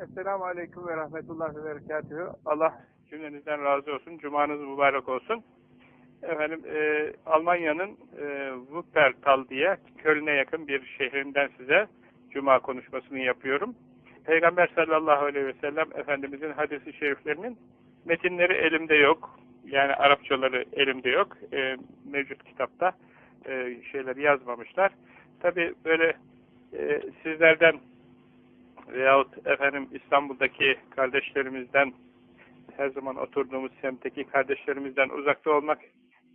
Esselamu Aleyküm ve Rahmetullah ve Berekatühü. Allah cümlenizden razı olsun. Cumanız mübarek olsun. Efendim, e, Almanya'nın e, Wuppertal diye Köln'e yakın bir şehrinden size Cuma konuşmasını yapıyorum. Peygamber sallallahu aleyhi ve sellem Efendimizin hadisi şeriflerinin metinleri elimde yok. Yani Arapçaları elimde yok. E, mevcut kitapta e, şeyleri yazmamışlar. Tabi böyle e, sizlerden veyahut efendim İstanbul'daki kardeşlerimizden her zaman oturduğumuz semtteki kardeşlerimizden uzakta olmak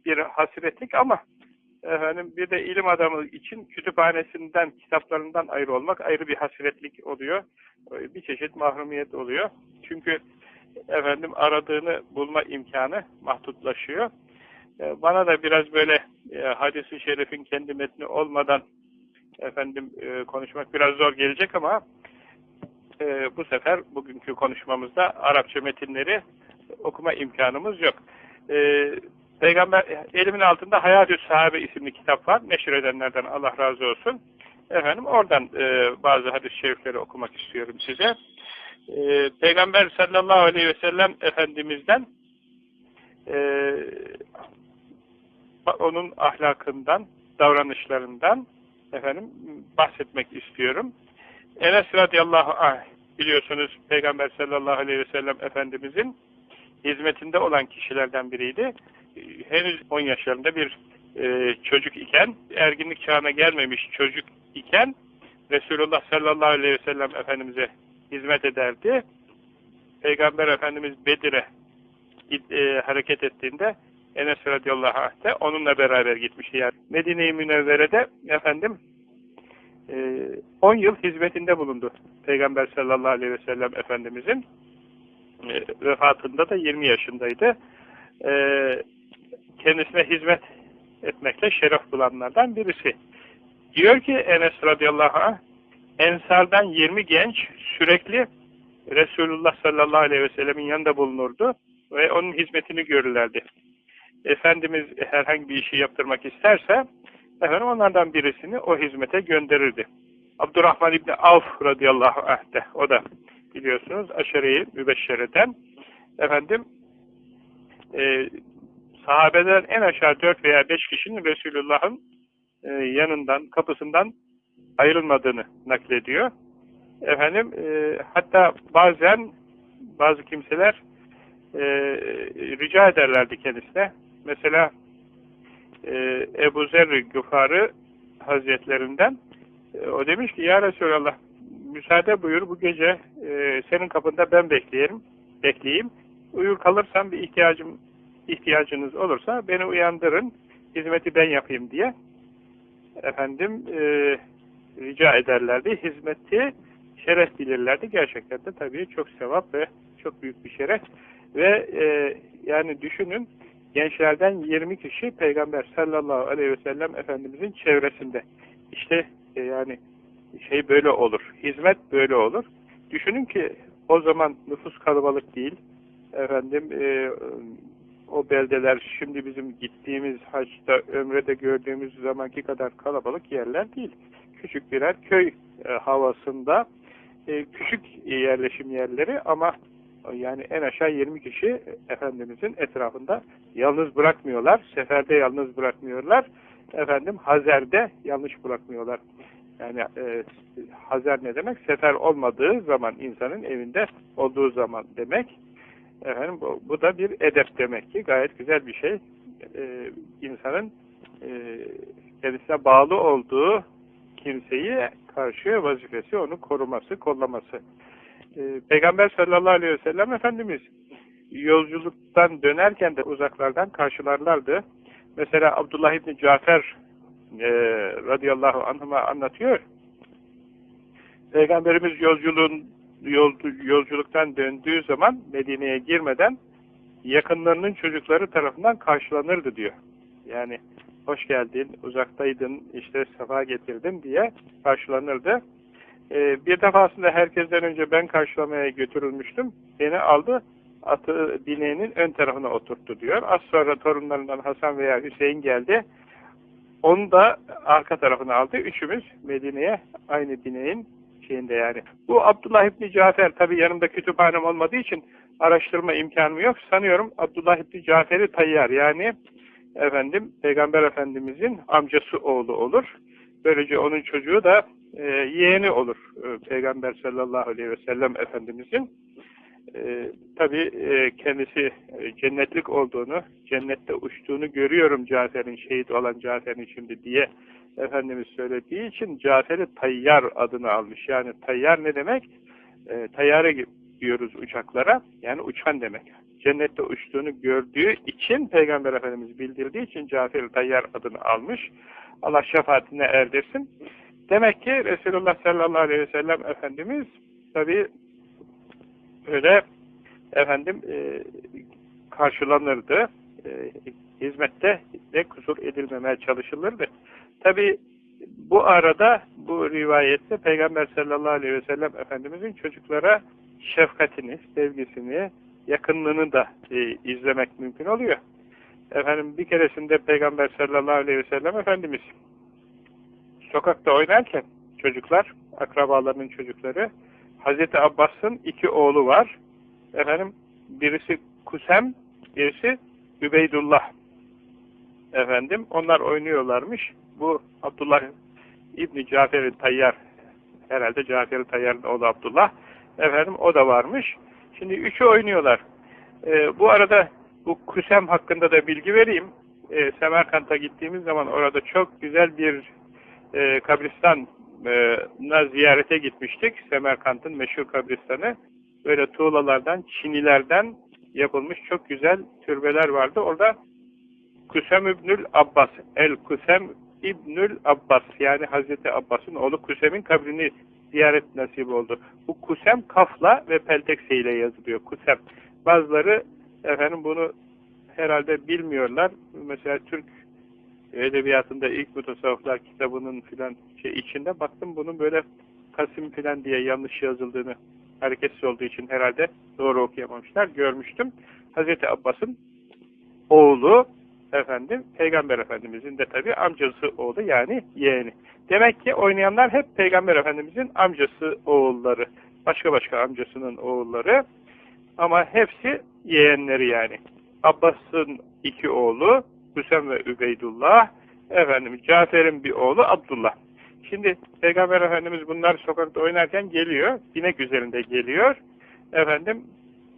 bir hasretlik ama efendim bir de ilim adamı için kütüphanesinden, kitaplarından ayrı olmak ayrı bir hasretlik oluyor. Bir çeşit mahrumiyet oluyor. Çünkü efendim aradığını bulma imkanı mahdutlaşıyor. E, bana da biraz böyle e, hadisi şerifin kendi metni olmadan efendim e, konuşmak biraz zor gelecek ama e, bu sefer bugünkü konuşmamızda Arapça metinleri okuma imkanımız yok. E, Peygamber elimin altında Hayatü Sahabe isimli kitap var. Neşir edenlerden Allah razı olsun. Efendim oradan e, bazı hadis-i şerifleri okumak istiyorum size. E, Peygamber sallallahu aleyhi ve sellem Efendimiz'den e, onun ahlakından, davranışlarından efendim bahsetmek istiyorum. Enes radıyallahu anh biliyorsunuz Peygamber sallallahu aleyhi ve sellem Efendimizin hizmetinde olan kişilerden biriydi. Henüz 10 yaşlarında bir e, çocuk iken, erginlik çağına gelmemiş çocuk iken Resulullah sallallahu aleyhi ve sellem Efendimiz'e hizmet ederdi. Peygamber Efendimiz Bedir'e e, hareket ettiğinde Enes radıyallahu anh de onunla beraber gitmişti. Yani Medine-i Münevvere'de efendim 10 e, yıl hizmetinde bulundu. Peygamber sallallahu aleyhi ve sellem Efendimizin e, vefatında da 20 yaşındaydı. E, kendisine hizmet etmekle şeref bulanlardan birisi. Diyor ki Enes radıyallahu anh Ensardan 20 genç sürekli Resulullah sallallahu aleyhi ve sellemin yanında bulunurdu ve onun hizmetini görürlerdi. Efendimiz herhangi bir işi yaptırmak isterse efendim onlardan birisini o hizmete gönderirdi. Abdurrahman İbni Avf radıyallahu anh de o da biliyorsunuz aşereyi mübeşşereden efendim e, sahabeden en aşağı dört veya beş kişinin Resulullah'ın e, yanından, kapısından ayrılmadığını naklediyor. Efendim e, hatta bazen bazı kimseler e, rica ederlerdi kendisine. Mesela e, Ebu Zer Güfarı Hazretlerinden e, o demiş ki Ya Resulallah müsaade buyur bu gece e, senin kapında ben bekleyelim, bekleyeyim. Uyur kalırsam bir ihtiyacım ihtiyacınız olursa beni uyandırın, hizmeti ben yapayım diye efendim e, rica ederlerdi. Hizmeti şeref bilirlerdi. Gerçekten de tabii çok sevap ve çok büyük bir şeref. Ve e, yani düşünün gençlerden 20 kişi Peygamber sallallahu aleyhi ve sellem Efendimizin çevresinde. İşte e, yani şey böyle olur. Hizmet böyle olur. Düşünün ki o zaman nüfus kalabalık değil. Efendim e, o beldeler şimdi bizim gittiğimiz haçta, ömrede gördüğümüz zamanki kadar kalabalık yerler değil. Küçük birer köy e, havasında e, küçük yerleşim yerleri ama yani en aşağı 20 kişi Efendimizin etrafında yalnız bırakmıyorlar. Seferde yalnız bırakmıyorlar. Efendim Hazer'de yanlış bırakmıyorlar. Yani e, Hazer ne demek? Sefer olmadığı zaman insanın evinde olduğu zaman demek. Efendim bu, bu da bir edep demek ki gayet güzel bir şey. Ee, insanın e, kendisine bağlı olduğu kimseyi karşı vazifesi onu koruması, kollaması. Ee, Peygamber sallallahu aleyhi ve sellem Efendimiz yolculuktan dönerken de uzaklardan karşılarlardı. Mesela Abdullah İbni Cafer e, radıyallahu anhuma anlatıyor. Peygamberimiz yolculuğun yolculuktan döndüğü zaman Medine'ye girmeden yakınlarının çocukları tarafından karşılanırdı diyor. Yani hoş geldin, uzaktaydın, işte sefa getirdim diye karşılanırdı. Ee, bir defasında herkesten önce ben karşılamaya götürülmüştüm. Beni aldı, atı bineğinin ön tarafına oturttu diyor. Az sonra torunlarından Hasan veya Hüseyin geldi. Onu da arka tarafına aldı. Üçümüz Medine'ye aynı bineğin şeyinde yani. Bu Abdullah İbni Cafer tabi yanımda kütüphanem olmadığı için araştırma imkanım yok. Sanıyorum Abdullah İbni Cafer'i tayyar yani efendim Peygamber Efendimizin amcası oğlu olur. Böylece onun çocuğu da e, yeğeni olur. E, Peygamber sallallahu aleyhi ve sellem Efendimizin e, tabi e, kendisi e, cennetlik olduğunu, cennette uçtuğunu görüyorum Cafer'in, şehit olan Cafer'in şimdi diye Efendimiz söylediği için Cafer'i Tayyar adını almış. Yani Tayyar ne demek? E, tayyare diyoruz uçaklara, yani uçan demek. Cennette uçtuğunu gördüğü için Peygamber Efendimiz bildirdiği için Cafer-i Tayyar adını almış. Allah şefaatine erdirsin. Demek ki Resulullah sallallahu aleyhi ve sellem Efendimiz tabi öyle efendim e, karşılanırdı. E, hizmette de kusur edilmemeye çalışılırdı. Tabi bu arada bu rivayette Peygamber sallallahu aleyhi ve sellem Efendimizin çocuklara şefkatini, sevgisini, yakınlığını da e, izlemek mümkün oluyor. Efendim bir keresinde Peygamber sallallahu aleyhi ve sellem Efendimiz sokakta oynarken çocuklar, akrabalarının çocukları Hazreti Abbas'ın iki oğlu var. Efendim birisi Kusem, birisi Übeydullah. Efendim onlar oynuyorlarmış. Bu Abdullah İbni Cafer-i Tayyar herhalde Cafer-i Tayyar'ın oğlu Abdullah. Efendim o da varmış. Şimdi üçü oynuyorlar. Ee, bu arada bu Kusem hakkında da bilgi vereyim. Ee, Semerkant'a gittiğimiz zaman orada çok güzel bir e, kabristan'a ziyarete gitmiştik. Semerkant'ın meşhur kabristanı. Böyle tuğlalardan, çinilerden yapılmış çok güzel türbeler vardı. Orada Kusem İbnül Abbas, El Kusem İbnül Abbas yani Hazreti Abbas'ın oğlu Kusem'in kabrini ziyaret nasip oldu. Bu Kusem kafla ve peltekse ile yazılıyor. Kusem. Bazıları efendim bunu herhalde bilmiyorlar. Mesela Türk edebiyatında ilk mutasavvıflar kitabının filan şey içinde baktım bunun böyle Kasım filan diye yanlış yazıldığını hareketsiz olduğu için herhalde doğru okuyamamışlar. Görmüştüm. Hazreti Abbas'ın oğlu efendim Peygamber Efendimizin de tabi amcası oğlu yani yeğeni. Demek ki oynayanlar hep Peygamber Efendimizin amcası oğulları. Başka başka amcasının oğulları. Ama hepsi yeğenleri yani. Abbas'ın iki oğlu Hüsem ve Übeydullah. Efendim Cafer'in bir oğlu Abdullah. Şimdi Peygamber Efendimiz bunlar sokakta oynarken geliyor. Binek üzerinde geliyor. Efendim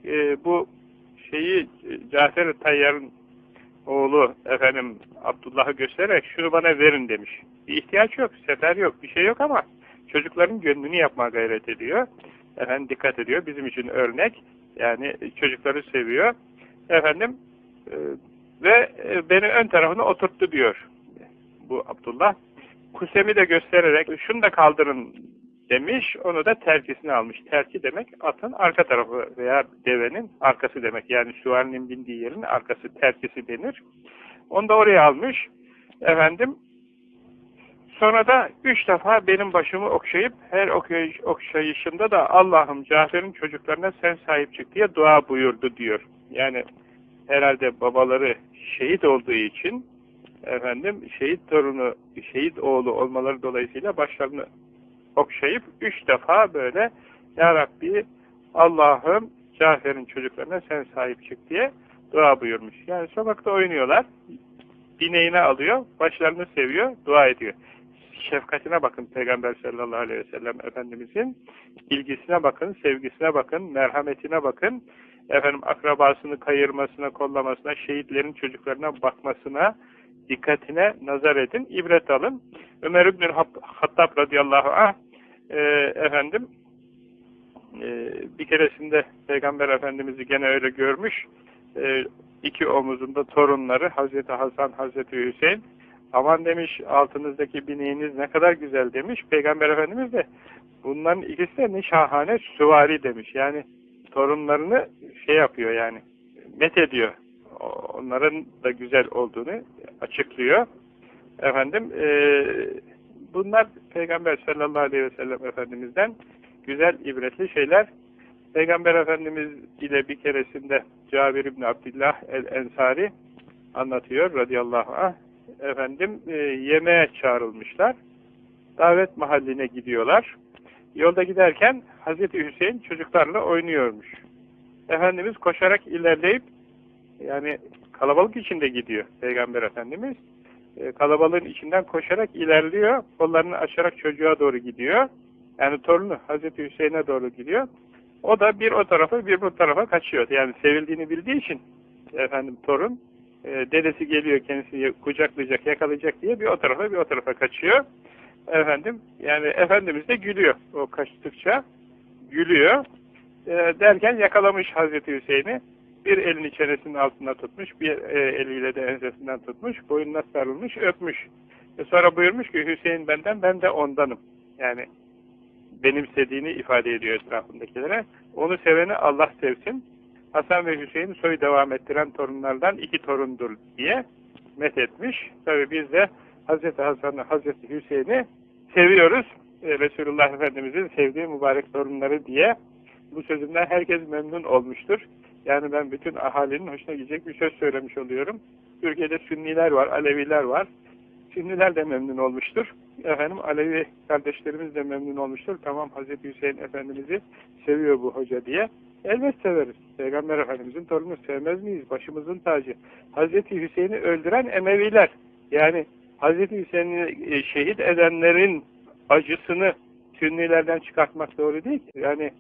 e, bu şeyi Cafer-i Tayyar'ın oğlu efendim Abdullah'ı göstererek şunu bana verin demiş. Bir ihtiyaç yok, sefer yok, bir şey yok ama çocukların gönlünü yapmaya gayret ediyor. Efendim dikkat ediyor. Bizim için örnek. Yani çocukları seviyor. Efendim e, ve e, beni ön tarafına oturttu diyor bu Abdullah. Kusemi de göstererek şunu da kaldırın demiş. Onu da terkisini almış. Terki demek atın arka tarafı veya devenin arkası demek. Yani süvarinin bindiği yerin arkası terkisi denir. Onu da oraya almış. Efendim sonra da üç defa benim başımı okşayıp her okşayışımda da Allah'ım Cafer'in çocuklarına sen sahip çık diye dua buyurdu diyor. Yani herhalde babaları şehit olduğu için efendim şehit torunu, şehit oğlu olmaları dolayısıyla başlarını okşayıp üç defa böyle Ya Rabbi Allah'ım Cafer'in çocuklarına sen sahip çık diye dua buyurmuş. Yani sokakta oynuyorlar. Bineğine alıyor, başlarını seviyor, dua ediyor. Şefkatine bakın Peygamber sallallahu aleyhi ve sellem Efendimizin ilgisine bakın, sevgisine bakın, merhametine bakın. Efendim akrabasını kayırmasına, kollamasına, şehitlerin çocuklarına bakmasına, dikkatine nazar edin, ibret alın. Ömer İbn-i Hattab radıyallahu anh e, efendim e, bir keresinde Peygamber Efendimiz'i gene öyle görmüş. E, iki omuzunda torunları Hazreti Hasan, Hazreti Hüseyin. Aman demiş altınızdaki bineğiniz ne kadar güzel demiş. Peygamber Efendimiz de bunların ikisi de ne şahane süvari demiş. Yani torunlarını şey yapıyor yani met ediyor. Onların da güzel olduğunu açıklıyor. Efendim e, bunlar Peygamber sallallahu aleyhi ve sellem Efendimiz'den güzel, ibretli şeyler. Peygamber Efendimiz ile bir keresinde Cabir İbni Abdillah el-Ensari anlatıyor radıyallahu anh. Efendim e, yemeğe çağrılmışlar. Davet mahalline gidiyorlar. Yolda giderken Hazreti Hüseyin çocuklarla oynuyormuş. Efendimiz koşarak ilerleyip yani kalabalık içinde gidiyor Peygamber Efendimiz. E, kalabalığın içinden koşarak ilerliyor. Kollarını açarak çocuğa doğru gidiyor. Yani torunu Hazreti Hüseyin'e doğru gidiyor. O da bir o tarafa bir bu tarafa kaçıyor. Yani sevildiğini bildiği için efendim torun e, dedesi geliyor kendisini kucaklayacak, yakalayacak diye bir o tarafa bir o tarafa kaçıyor. Efendim yani Efendimiz de gülüyor o kaçtıkça gülüyor. E, derken yakalamış Hazreti Hüseyin'i. Bir elini çenesinin altında tutmuş, bir e, eliyle de ensesinden tutmuş, boynuna sarılmış, öpmüş. E sonra buyurmuş ki Hüseyin benden, ben de ondanım. Yani benimsediğini ifade ediyor etrafındakilere. Onu seveni Allah sevsin. Hasan ve Hüseyin soy devam ettiren torunlardan iki torundur diye methetmiş. Tabi biz de Hazreti Hasan'ı, Hazreti Hüseyin'i seviyoruz. Ee, Resulullah Efendimiz'in sevdiği mübarek torunları diye bu sözümden herkes memnun olmuştur. Yani ben bütün ahalinin hoşuna gidecek bir söz söylemiş oluyorum. Türkiye'de Sünniler var, Aleviler var. Sünniler de memnun olmuştur. Efendim Alevi kardeşlerimiz de memnun olmuştur. Tamam Hazreti Hüseyin Efendimiz'i seviyor bu hoca diye. Elbet severiz. Peygamber Efendimiz'in torunu sevmez miyiz? Başımızın tacı. Hazreti Hüseyin'i öldüren Emeviler. Yani Hazreti Hüseyin'i e, şehit edenlerin acısını Sünnilerden çıkartmak doğru değil. Yani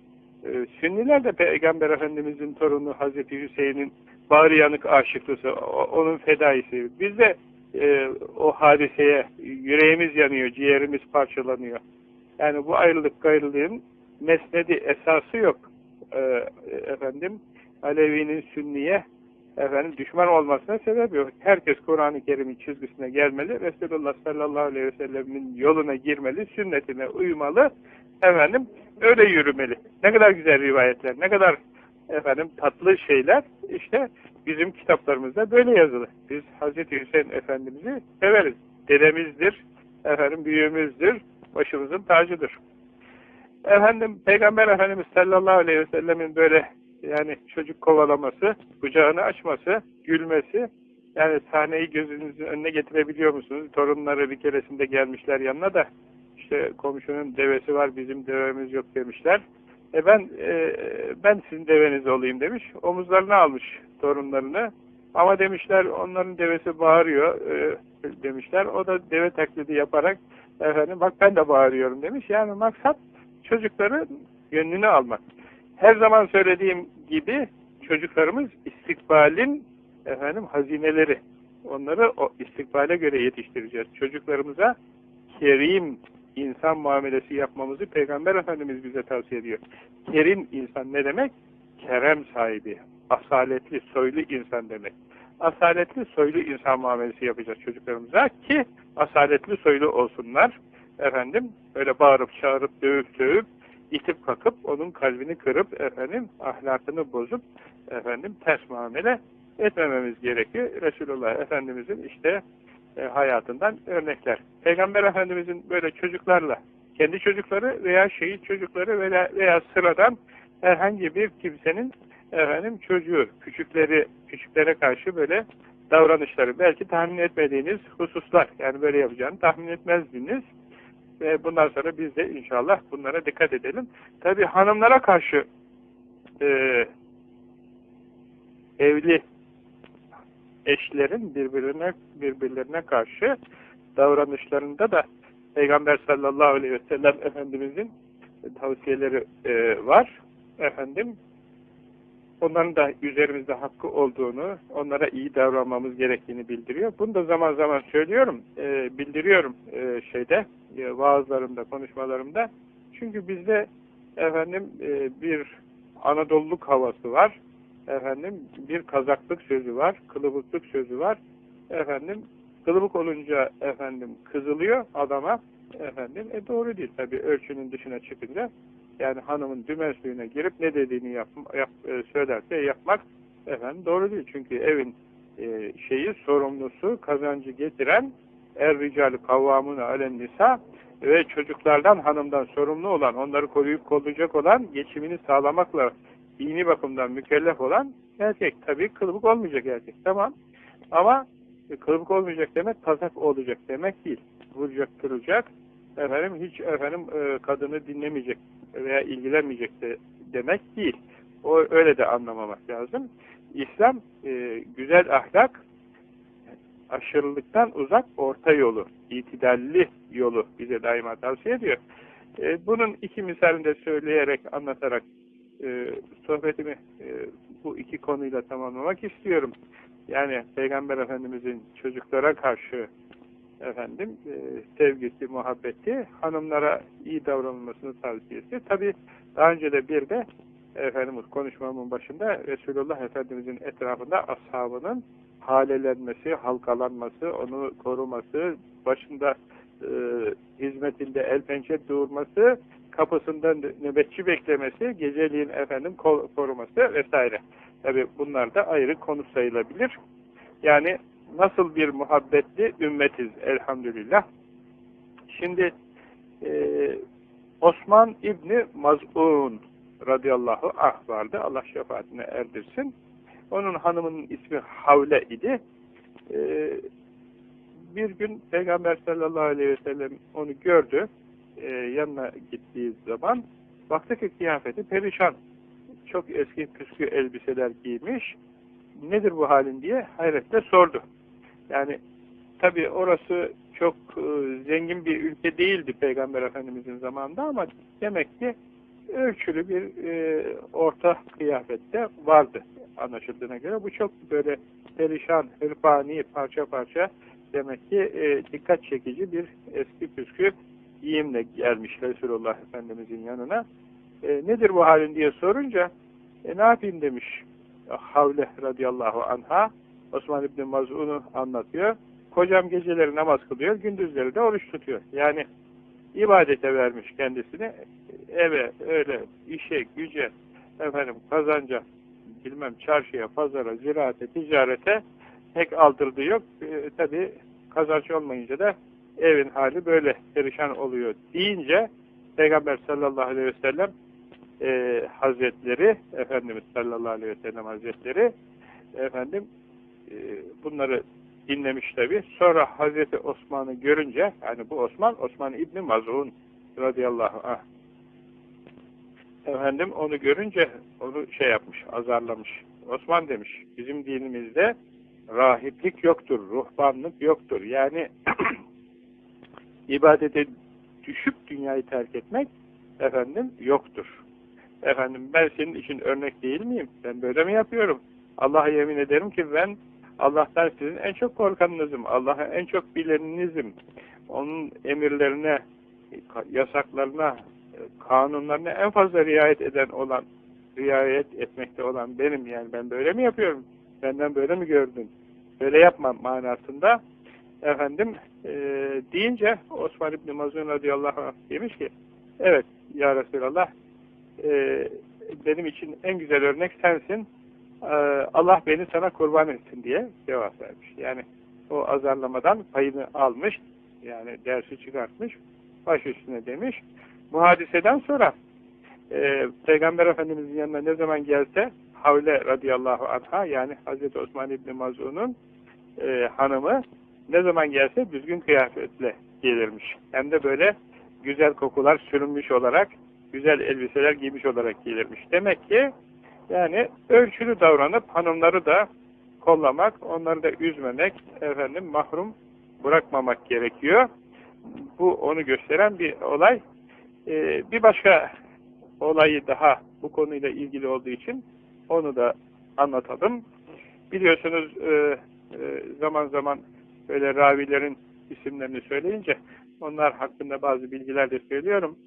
e, Sünniler de Peygamber Efendimiz'in torunu Hazreti Hüseyin'in bağrı yanık aşıklısı, onun fedaisi. Biz de e, o hadiseye yüreğimiz yanıyor, ciğerimiz parçalanıyor. Yani bu ayrılık gayrılığın mesnedi esası yok. E, efendim Alevi'nin Sünniye efendim düşman olmasına sebep yok. Herkes Kur'an-ı Kerim'in çizgisine gelmeli. Resulullah sallallahu aleyhi ve sellemin yoluna girmeli, sünnetine uymalı. Efendim öyle yürümeli. Ne kadar güzel rivayetler, ne kadar efendim tatlı şeyler işte bizim kitaplarımızda böyle yazılı. Biz Hazreti Hüseyin Efendimiz'i severiz. Dedemizdir, efendim büyüğümüzdür, başımızın tacıdır. Efendim Peygamber Efendimiz sallallahu aleyhi ve sellemin böyle yani çocuk kovalaması, kucağını açması, gülmesi yani sahneyi gözünüzün önüne getirebiliyor musunuz? Torunları bir keresinde gelmişler yanına da işte komşunun devesi var bizim devemiz yok demişler. E ben e, ben sizin deveniz olayım demiş. Omuzlarına almış torunlarını. Ama demişler onların devesi bağırıyor e, demişler. O da deve taklidi yaparak efendim bak ben de bağırıyorum demiş. Yani maksat çocukları gönlünü almak. Her zaman söylediğim gibi çocuklarımız istikbalin efendim hazineleri. Onları o istikbale göre yetiştireceğiz. Çocuklarımıza kerim insan muamelesi yapmamızı Peygamber Efendimiz bize tavsiye ediyor. Kerim insan ne demek? Kerem sahibi, asaletli, soylu insan demek. Asaletli, soylu insan muamelesi yapacağız çocuklarımıza ki asaletli, soylu olsunlar. Efendim, böyle bağırıp, çağırıp, dövüp, dövüp, itip kakıp, onun kalbini kırıp, efendim, ahlakını bozup, efendim, ters muamele etmememiz gerekiyor. Resulullah Efendimizin işte e, hayatından örnekler. Peygamber Efendimizin böyle çocuklarla, kendi çocukları veya şehit çocukları veya, veya sıradan herhangi bir kimsenin efendim çocuğu, küçükleri, küçüklere karşı böyle davranışları, belki tahmin etmediğiniz hususlar, yani böyle yapacağını tahmin etmezdiniz. Ve bundan sonra biz de inşallah bunlara dikkat edelim. Tabi hanımlara karşı e, evli eşlerin birbirine birbirlerine karşı davranışlarında da Peygamber sallallahu aleyhi ve sellem Efendimizin tavsiyeleri e, var. Efendim onların da üzerimizde hakkı olduğunu, onlara iyi davranmamız gerektiğini bildiriyor. Bunu da zaman zaman söylüyorum, e, bildiriyorum e, şeyde, e, vaazlarımda, konuşmalarımda. Çünkü bizde efendim e, bir Anadolu'luk havası var efendim bir kazaklık sözü var, kılıbıklık sözü var. Efendim kılıbık olunca efendim kızılıyor adama. Efendim e doğru değil tabii ölçünün dışına çıkınca. Yani hanımın dümen suyuna girip ne dediğini yap, yap, e, söylerse yapmak efendim doğru değil. Çünkü evin e, şeyi sorumlusu, kazancı getiren er ricalı kavvamını alen nisa ve çocuklardan hanımdan sorumlu olan, onları koruyup kollayacak olan, geçimini sağlamakla dini bakımdan mükellef olan erkek. Tabii kılıbık olmayacak erkek. Tamam. Ama kılıbık olmayacak demek pazak olacak demek değil. Vuracak, kırılacak. efendim hiç efendim e, kadını dinlemeyecek veya ilgilenmeyecek de demek değil. O öyle de anlamamak lazım. İslam e, güzel ahlak aşırılıktan uzak orta yolu, itidalli yolu bize daima tavsiye ediyor. E, bunun iki misalini de söyleyerek, anlatarak e, sohbetimi e, bu iki konuyla tamamlamak istiyorum. Yani Peygamber Efendimizin çocuklara karşı efendim e, sevgisi, muhabbeti, hanımlara iyi davranılmasını tavsiyesi. Tabi daha önce de bir de efendim konuşmamın başında Resulullah Efendimizin etrafında ashabının halelenmesi, halkalanması, onu koruması, başında e, hizmetinde el pençe durması, kapısında nöbetçi beklemesi, geceliğin efendim koruması vesaire. Tabi bunlar da ayrı konu sayılabilir. Yani nasıl bir muhabbetli ümmetiz elhamdülillah. Şimdi e, Osman İbni Maz'un radıyallahu anh vardı. Allah şefaatine erdirsin. Onun hanımının ismi Havle idi. E, bir gün Peygamber sallallahu aleyhi ve sellem onu gördü. E, yanına gittiği zaman baktı ki kıyafeti perişan. Çok eski püskü elbiseler giymiş. Nedir bu halin diye hayretle sordu. Yani tabi orası çok e, zengin bir ülke değildi Peygamber Efendimizin zamanında ama demek ki ölçülü bir e, orta kıyafette vardı anlaşıldığına göre. Bu çok böyle perişan, hırpani, parça parça demek ki e, dikkat çekici bir eski püskü giyimle gelmiş Resulullah Efendimizin yanına. E, nedir bu halin diye sorunca e, ne yapayım demiş Havle radıyallahu anha Osman İbni Maz'un'u anlatıyor. Kocam geceleri namaz kılıyor, gündüzleri de oruç tutuyor. Yani ibadete vermiş kendisini. Eve, öyle, işe, güce, efendim kazanca, bilmem çarşıya, pazara, ziraate, ticarete pek aldırdığı yok. E, Tabi kazanç olmayınca da evin hali böyle perişan oluyor deyince Peygamber sallallahu aleyhi ve sellem e, Hazretleri, Efendimiz sallallahu aleyhi ve sellem Hazretleri efendim bunları dinlemiş tabi. Sonra Hazreti Osman'ı görünce, yani bu Osman, Osman İbni Mazun radıyallahu anh efendim onu görünce onu şey yapmış, azarlamış. Osman demiş, bizim dinimizde rahiplik yoktur, ruhbanlık yoktur. Yani ibadete düşüp dünyayı terk etmek efendim yoktur. Efendim ben senin için örnek değil miyim? Ben böyle mi yapıyorum? Allah'a yemin ederim ki ben Allah'tan sizin en çok korkanınızım. Allah'a en çok bileninizim. Onun emirlerine, yasaklarına, kanunlarına en fazla riayet eden olan, riayet etmekte olan benim. Yani ben böyle mi yapıyorum? Benden böyle mi gördün? Böyle yapmam manasında efendim e, deyince Osman İbni Mazun radıyallahu anh demiş ki evet ya Resulallah e, benim için en güzel örnek sensin Allah beni sana kurban etsin diye cevap vermiş. Yani o azarlamadan payını almış yani dersi çıkartmış baş üstüne demiş. Bu hadiseden sonra e, Peygamber Efendimizin yanına ne zaman gelse Havle radıyallahu anha yani Hazreti Osman İbni Mazun'un e, hanımı ne zaman gelse düzgün kıyafetle gelirmiş. Hem de böyle güzel kokular sürünmüş olarak, güzel elbiseler giymiş olarak gelirmiş. Demek ki yani ölçülü davranıp hanımları da kollamak, onları da üzmemek, efendim mahrum bırakmamak gerekiyor. Bu onu gösteren bir olay. Ee, bir başka olayı daha bu konuyla ilgili olduğu için onu da anlatalım. Biliyorsunuz e, e, zaman zaman böyle ravilerin isimlerini söyleyince onlar hakkında bazı bilgiler de söylüyorum.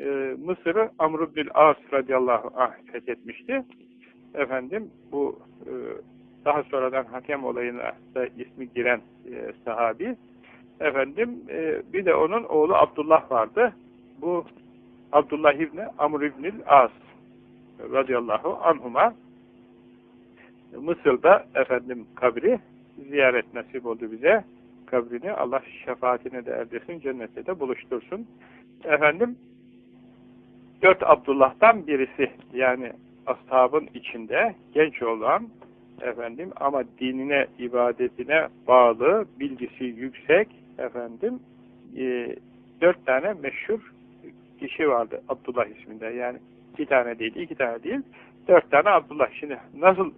E, Mısır'ı Amr bin As radıyallahu anh fethetmişti. Efendim bu e, daha sonradan hakem olayına da ismi giren e, sahabi. Efendim bir de onun oğlu Abdullah vardı. Bu Abdullah İbni Amr İbnil As radıyallahu anhuma Mısır'da efendim kabri ziyaret nasip oldu bize. Kabrini Allah şefaatine de erdirsin, cennette de buluştursun. Efendim, dört Abdullah'tan birisi, yani ashabın içinde genç olan, efendim ama dinine, ibadetine bağlı, bilgisi yüksek, efendim, e, dört tane meşhur kişi vardı Abdullah isminde. Yani bir tane değil, iki tane değil. Dört tane Abdullah. Şimdi nasıl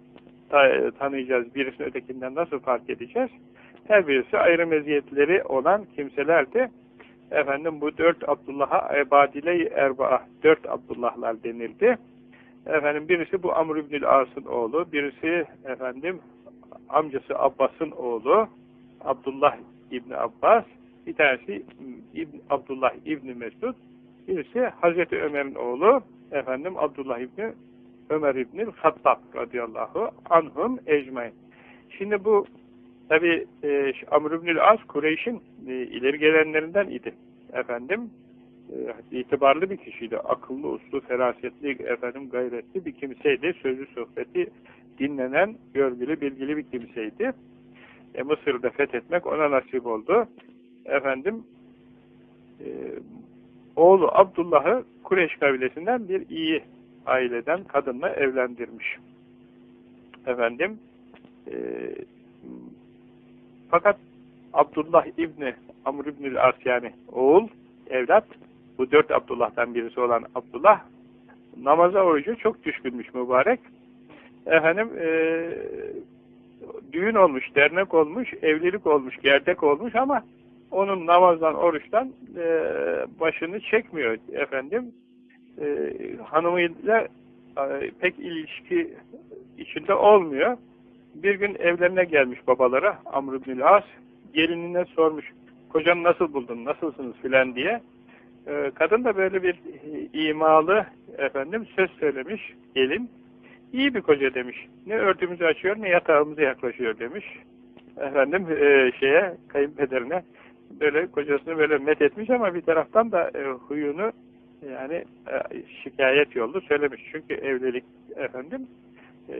tanıyacağız? Birisini ötekinden nasıl fark edeceğiz? Her birisi ayrı meziyetleri olan kimselerdi. Efendim bu dört Abdullah'a ebadile-i erbaa, dört Abdullahlar denildi. Efendim birisi bu Amr ibn As'ın oğlu, birisi efendim amcası Abbas'ın oğlu, Abdullah İbni Abbas, bir tanesi İbn, Abdullah İbni Mesud, birisi Hazreti Ömer'in oğlu, efendim Abdullah İbni Ömer İbni Hattab radıyallahu anhum ecmain. Şimdi bu tabi e, Amr İbni As Kureyş'in e, ileri gelenlerinden idi. Efendim e, itibarlı bir kişiydi. Akıllı, uslu, ferasetli, efendim gayretli bir kimseydi. Sözü sohbeti dinlenen, görgülü, bilgili bir kimseydi. E, Mısır'da fethetmek ona nasip oldu. Efendim e, oğlu Abdullah'ı Kureyş kabilesinden bir iyi aileden kadınla evlendirmiş. Efendim e, fakat Abdullah İbni Amr İbni As yani oğul, evlat bu dört Abdullah'tan birisi olan Abdullah namaza orucu çok düşkünmüş mübarek. Efendim e, düğün olmuş, dernek olmuş, evlilik olmuş, gerdek olmuş ama onun namazdan, oruçtan e, başını çekmiyor efendim. E, hanımıyla e, pek ilişki içinde olmuyor. Bir gün evlerine gelmiş babalara Amr ibn As gelinine sormuş. Kocanı nasıl buldun, nasılsınız filan diye. E, kadın da böyle bir imalı efendim söz söylemiş gelin. İyi bir koca demiş. Ne örtümüzü açıyor ne yatağımıza yaklaşıyor demiş. Efendim e, şeye kayınpederine böyle kocasını böyle met etmiş ama bir taraftan da e, huyunu yani e, şikayet yollu söylemiş. Çünkü evlilik efendim e,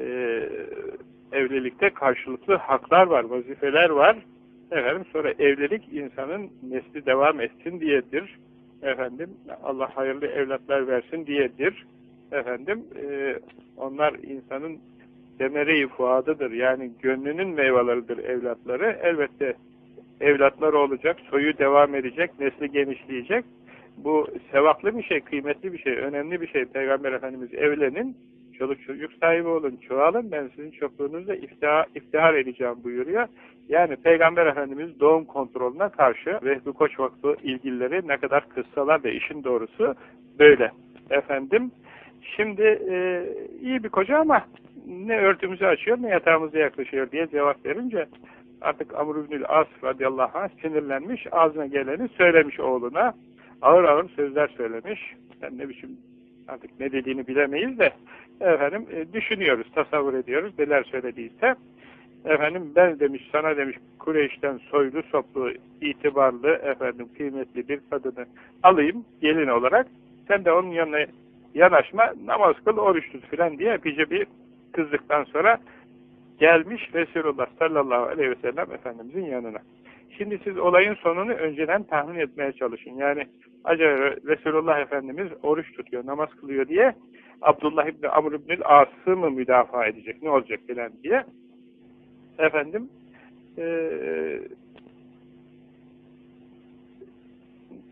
evlilikte karşılıklı haklar var, vazifeler var. Efendim sonra evlilik insanın nesli devam etsin diyedir. Efendim Allah hayırlı evlatlar versin diyedir. Efendim e, onlar insanın demere-i fuadıdır. Yani gönlünün meyveleridir evlatları. Elbette evlatlar olacak, soyu devam edecek, nesli genişleyecek. Bu sevaplı bir şey, kıymetli bir şey, önemli bir şey. Peygamber Efendimiz evlenin, çoluk çocuk sahibi olun, çoğalın, ben sizin çokluğunuzla iftihar, iftihar edeceğim buyuruyor. Yani Peygamber Efendimiz doğum kontrolüne karşı Vehbi Koç Vakfı ilgilileri ne kadar kıssalar da işin doğrusu böyle. Efendim, şimdi e, iyi bir koca ama ne örtümüzü açıyor ne yatağımıza yaklaşıyor diye cevap verince artık Amr ibn As radıyallahu anh sinirlenmiş, ağzına geleni söylemiş oğluna. Ağır ağır sözler söylemiş. Ben ne biçim artık ne dediğini bilemeyiz de efendim e, düşünüyoruz, tasavvur ediyoruz neler söylediyse. Efendim ben demiş, sana demiş Kureyş'ten soylu, soplu, itibarlı, efendim kıymetli bir kadını alayım gelin olarak. Sen de onun yanına yanaşma, namaz kıl, oruç tut filan diye epeyce bir kızdıktan sonra gelmiş Resulullah sallallahu aleyhi ve sellem Efendimizin yanına. Şimdi siz olayın sonunu önceden tahmin etmeye çalışın. Yani acaba Resulullah Efendimiz oruç tutuyor, namaz kılıyor diye Abdullah İbni Amr İbni As'ı mı müdafaa edecek, ne olacak filan diye. Efendim e,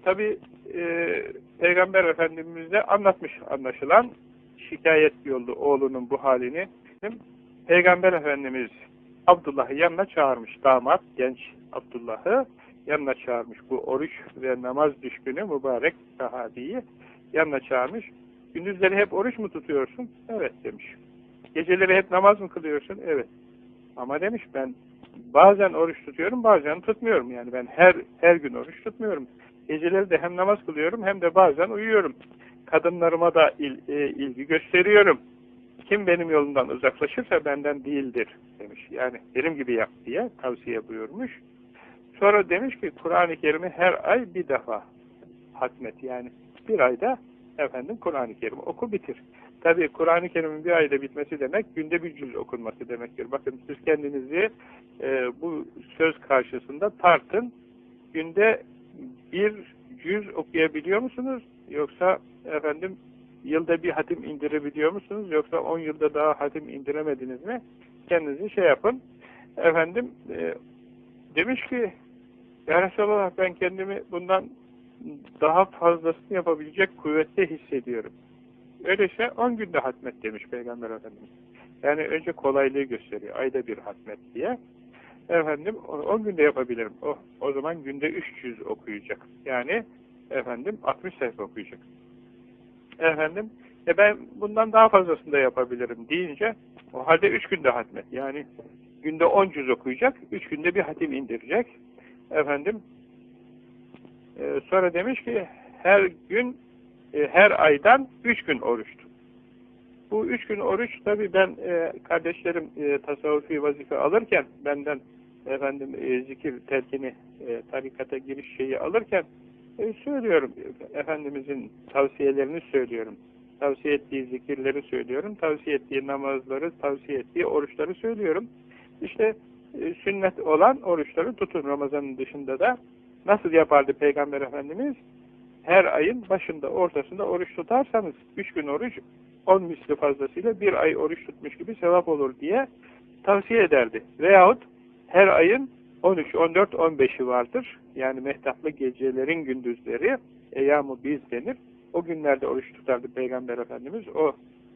tabi e, Peygamber Efendimiz de anlatmış anlaşılan şikayet yollu oğlunun bu halini. Peygamber Efendimiz Abdullah'ı yanına çağırmış. Damat, genç Abdullah'ı yanına çağırmış. Bu oruç ve namaz düşkünü mübarek sahabiyi yanına çağırmış. Gündüzleri hep oruç mu tutuyorsun? Evet demiş. Geceleri hep namaz mı kılıyorsun? Evet. Ama demiş ben bazen oruç tutuyorum bazen tutmuyorum. Yani ben her her gün oruç tutmuyorum. Geceleri de hem namaz kılıyorum hem de bazen uyuyorum. Kadınlarıma da il, e, ilgi gösteriyorum. Kim benim yolumdan uzaklaşırsa benden değildir demiş. Yani benim gibi yap diye tavsiye buyurmuş. Sonra demiş ki Kur'an-ı Kerim'i her ay bir defa hatmet. Yani bir ayda efendim Kur'an-ı Kerim oku bitir. Tabi Kur'an-ı Kerim'in bir ayda bitmesi demek günde bir cüz okunması demektir. Bakın siz kendinizi e, bu söz karşısında tartın. Günde bir cüz okuyabiliyor musunuz? Yoksa efendim yılda bir hatim indirebiliyor musunuz? Yoksa on yılda daha hatim indiremediniz mi? Kendinizi şey yapın. Efendim e, demiş ki Ya Resulallah ben kendimi bundan daha fazlasını yapabilecek kuvvette hissediyorum. Öyleyse 10 günde hatmet demiş Peygamber Efendimiz. Yani önce kolaylığı gösteriyor. Ayda bir hatmet diye. Efendim 10 günde yapabilirim. O, o zaman günde 300 okuyacak. Yani efendim 60 sayfa okuyacak. Efendim e ben bundan daha fazlasını da yapabilirim deyince o halde 3 günde hatmet. Yani günde 10 cüz okuyacak. 3 günde bir hatim indirecek. Efendim e, sonra demiş ki her gün e, her aydan 3 gün oruç Bu 3 gün oruç tabi ben e, kardeşlerim e, tasavvufi vazife alırken benden efendim e, zikir telkini e, tarikata giriş şeyi alırken e, söylüyorum. Efendimizin tavsiyelerini söylüyorum. Tavsiye ettiği zikirleri söylüyorum. Tavsiye ettiği namazları, tavsiye ettiği oruçları söylüyorum. İşte sünnet olan oruçları tutun Ramazan'ın dışında da. Nasıl yapardı Peygamber Efendimiz? Her ayın başında, ortasında oruç tutarsanız, üç gün oruç, on misli fazlasıyla bir ay oruç tutmuş gibi sevap olur diye tavsiye ederdi. Veyahut her ayın 13, 14, 15'i vardır. Yani mehtaplı gecelerin gündüzleri eyyam biz denir. O günlerde oruç tutardı Peygamber Efendimiz. O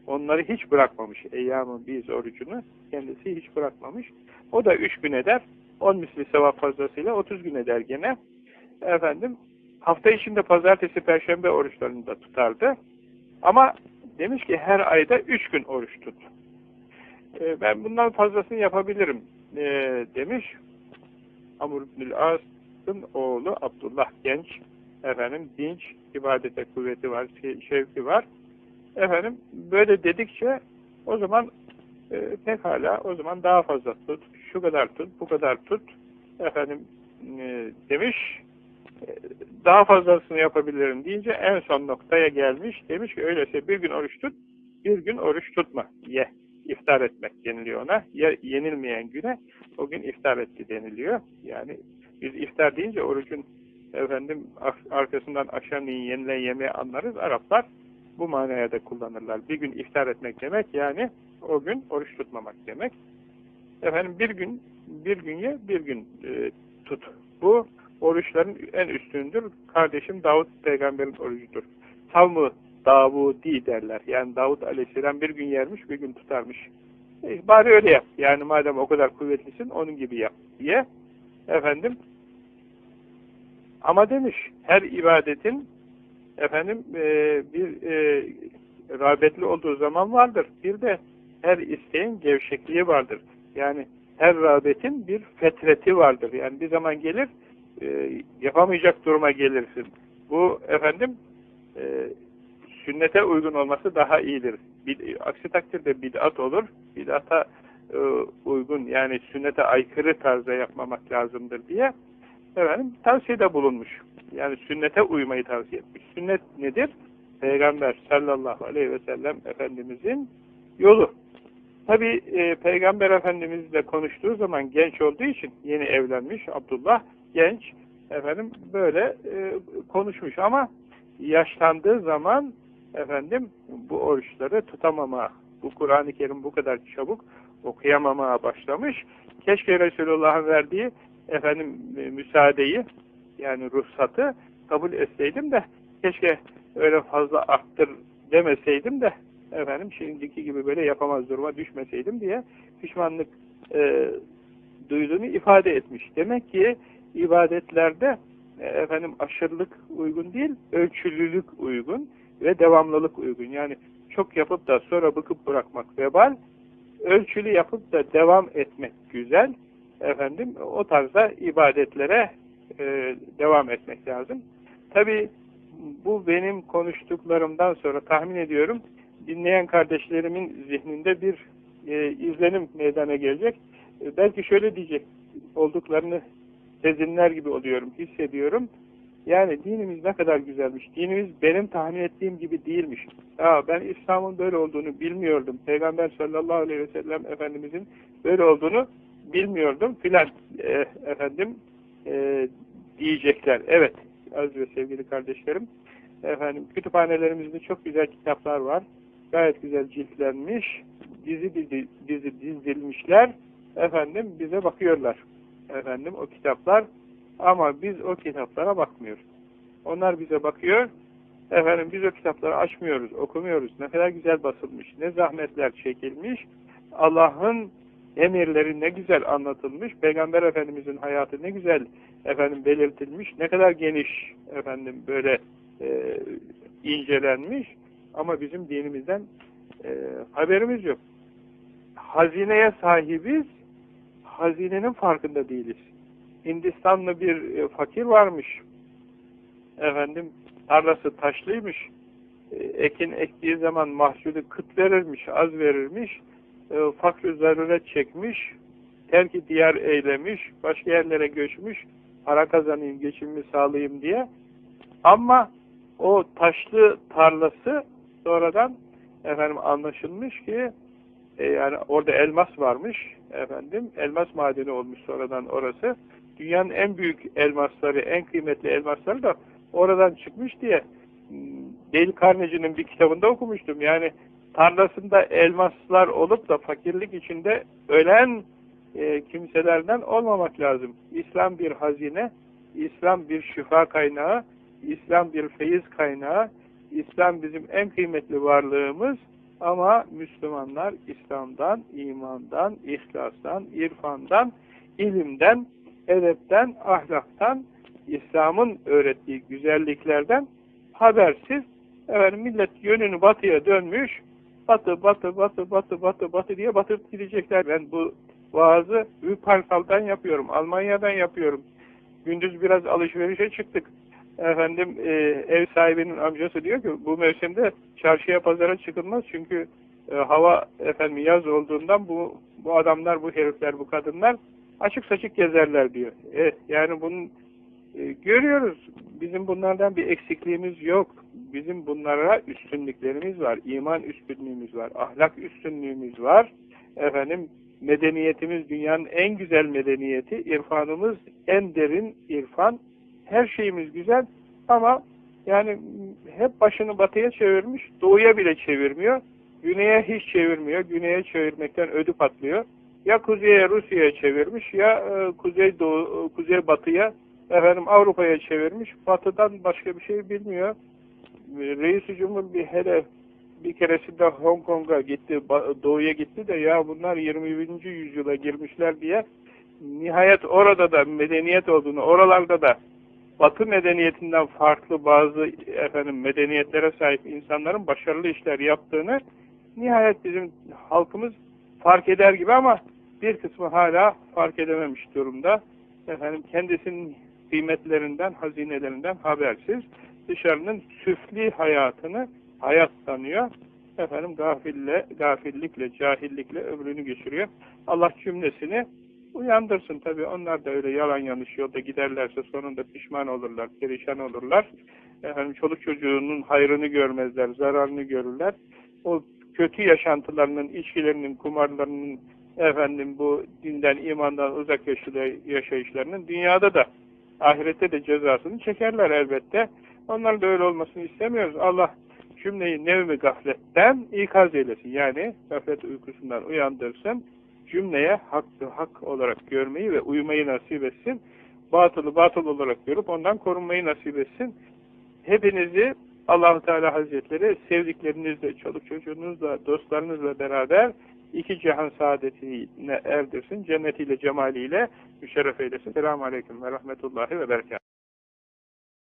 onları hiç bırakmamış. eyyam biz orucunu kendisi hiç bırakmamış. O da 3 gün eder. 10 misli sevap fazlasıyla 30 gün eder gene. Efendim hafta içinde pazartesi, perşembe oruçlarını da tutardı. Ama demiş ki her ayda 3 gün oruç tut. E, ben bundan fazlasını yapabilirim e, demiş. Amr ibn As'ın oğlu Abdullah genç, efendim dinç, ibadete kuvveti var, şevki var. Efendim böyle dedikçe o zaman e, pekala o zaman daha fazla tut, şu kadar tut, bu kadar tut efendim e, demiş e, daha fazlasını yapabilirim deyince en son noktaya gelmiş. Demiş ki öyleyse bir gün oruç tut, bir gün oruç tutma. Ye iftar etmek deniliyor ona. Ya yenilmeyen güne o gün iftar etti deniliyor. Yani biz iftar deyince orucun efendim arkasından aşan yenilen yemeği anlarız. Araplar bu manaya da kullanırlar. Bir gün iftar etmek demek yani o gün oruç tutmamak demek. Efendim bir gün bir gün ye, bir gün e, tut. Bu oruçların en üstündür. Kardeşim Davut peygamberin orucudur. Savmı Davudi derler. Yani Davud aleyhisselam bir gün yermiş, bir gün tutarmış. E, bari öyle yap. Yani madem o kadar kuvvetlisin, onun gibi yap diye. Efendim, ama demiş, her ibadetin efendim e, bir e, rağbetli olduğu zaman vardır. Bir de her isteğin gevşekliği vardır. Yani her rağbetin bir fetreti vardır. Yani bir zaman gelir, e, yapamayacak duruma gelirsin. Bu efendim e, sünnete uygun olması daha iyidir. Bid aksi takdirde bid'at olur. Bid'ata e, uygun yani sünnete aykırı tarzda yapmamak lazımdır diye efendim tavsiyede bulunmuş. Yani sünnete uymayı tavsiye etmiş. Sünnet nedir? Peygamber sallallahu aleyhi ve sellem Efendimizin yolu. Tabi e, Peygamber Efendimizle konuştuğu zaman genç olduğu için yeni evlenmiş Abdullah genç efendim böyle e, konuşmuş ama yaşlandığı zaman efendim bu oruçları tutamama, bu Kur'an-ı Kerim bu kadar çabuk okuyamamaya başlamış. Keşke Resulullah'ın verdiği efendim e, müsaadeyi yani ruhsatı kabul etseydim de keşke öyle fazla arttır demeseydim de efendim şimdiki gibi böyle yapamaz duruma düşmeseydim diye pişmanlık e, duyduğunu ifade etmiş. Demek ki ibadetlerde e, efendim aşırılık uygun değil, ölçülülük uygun ve devamlılık uygun. Yani çok yapıp da sonra bıkıp bırakmak vebal, ölçülü yapıp da devam etmek güzel. Efendim o tarzda ibadetlere e, devam etmek lazım. Tabi bu benim konuştuklarımdan sonra tahmin ediyorum dinleyen kardeşlerimin zihninde bir e, izlenim meydana gelecek. E, belki şöyle diyecek olduklarını sezinler gibi oluyorum, hissediyorum. Yani dinimiz ne kadar güzelmiş. Dinimiz benim tahmin ettiğim gibi değilmiş. Aa, ben İslam'ın böyle olduğunu bilmiyordum. Peygamber sallallahu aleyhi ve sellem Efendimizin böyle olduğunu bilmiyordum filan e, efendim e, diyecekler. Evet az ve sevgili kardeşlerim efendim kütüphanelerimizde çok güzel kitaplar var. Gayet güzel ciltlenmiş. Dizi dizi, dizi dizilmişler. Efendim bize bakıyorlar. Efendim o kitaplar ama biz o kitaplara bakmıyoruz. Onlar bize bakıyor. Efendim biz o kitapları açmıyoruz, okumuyoruz. Ne kadar güzel basılmış, ne zahmetler çekilmiş. Allah'ın emirleri ne güzel anlatılmış. Peygamber Efendimizin hayatı ne güzel efendim belirtilmiş. Ne kadar geniş efendim böyle e, incelenmiş. Ama bizim dinimizden e, haberimiz yok. Hazineye sahibiz, hazinenin farkında değiliz. Hindistanlı bir e, fakir varmış. Efendim tarlası taşlıymış. E, ekin ektiği zaman mahsulü kıt verirmiş, az verirmiş. E, fakr zaruret çekmiş. Terki diyar eylemiş. Başka yerlere göçmüş. Para kazanayım, geçimimi sağlayayım diye. Ama o taşlı tarlası sonradan efendim anlaşılmış ki e, yani orada elmas varmış efendim. Elmas madeni olmuş sonradan orası. Dünyanın en büyük elmasları, en kıymetli elmasları da oradan çıkmış diye hmm, Dale Carnegie'nin bir kitabında okumuştum. Yani tarlasında elmaslar olup da fakirlik içinde ölen e, kimselerden olmamak lazım. İslam bir hazine, İslam bir şifa kaynağı, İslam bir feyiz kaynağı, İslam bizim en kıymetli varlığımız ama Müslümanlar İslam'dan, imandan, ihlastan, irfandan, ilimden, edepten, ahlaktan, İslam'ın öğrettiği güzelliklerden habersiz. Efendim millet yönünü batıya dönmüş, batı, batı, batı, batı, batı, batı diye batıp gidecekler. Ben bu vaazı Wuppertal'dan yapıyorum, Almanya'dan yapıyorum. Gündüz biraz alışverişe çıktık. Efendim e, ev sahibinin amcası diyor ki bu mevsimde çarşıya pazara çıkılmaz çünkü e, hava efendim yaz olduğundan bu bu adamlar, bu herifler, bu kadınlar açık saçık gezerler diyor. E, yani bunun e, görüyoruz. Bizim bunlardan bir eksikliğimiz yok. Bizim bunlara üstünlüklerimiz var. iman üstünlüğümüz var. Ahlak üstünlüğümüz var. Efendim medeniyetimiz dünyanın en güzel medeniyeti. irfanımız en derin irfan. Her şeyimiz güzel ama yani hep başını batıya çevirmiş, doğuya bile çevirmiyor. Güneye hiç çevirmiyor. Güneye çevirmekten ödü patlıyor. Ya kuzeye Rusya'ya çevirmiş ya e, kuzey doğu, kuzey batıya efendim Avrupa'ya çevirmiş. Batıdan başka bir şey bilmiyor. Reis-i Cumhur bir hele bir keresinde Hong Kong'a gitti, doğuya gitti de ya bunlar 21. yüzyıla girmişler diye nihayet orada da medeniyet olduğunu, oralarda da Batı medeniyetinden farklı bazı efendim medeniyetlere sahip insanların başarılı işler yaptığını nihayet bizim halkımız fark eder gibi ama bir kısmı hala fark edememiş durumda. Efendim kendisinin kıymetlerinden, hazinelerinden habersiz dışarının süfli hayatını hayat sanıyor. Efendim gafille, gafillikle, cahillikle ömrünü geçiriyor. Allah cümlesini uyandırsın. Tabi onlar da öyle yalan yanlış yolda giderlerse sonunda pişman olurlar, perişan olurlar. Efendim çoluk çocuğunun hayrını görmezler, zararını görürler. O kötü yaşantılarının, içkilerinin, kumarlarının, efendim bu dinden, imandan uzak yaşayışlarının dünyada da ahirette de cezasını çekerler elbette. Onlar da öyle olmasını istemiyoruz. Allah cümleyi nevmi gafletten ikaz eylesin. Yani gaflet uykusundan uyandırsın. Cümleye hakkı hak olarak görmeyi ve uymayı nasip etsin. Batılı batıl olarak görüp ondan korunmayı nasip etsin. Hepinizi allah Teala Hazretleri sevdiklerinizle, çoluk çocuğunuzla, dostlarınızla beraber iki cihan saadetine erdirsin. Cennetiyle, cemaliyle müşerref eylesin. Selamun Aleyküm ve Rahmetullahi ve Berekatuhu.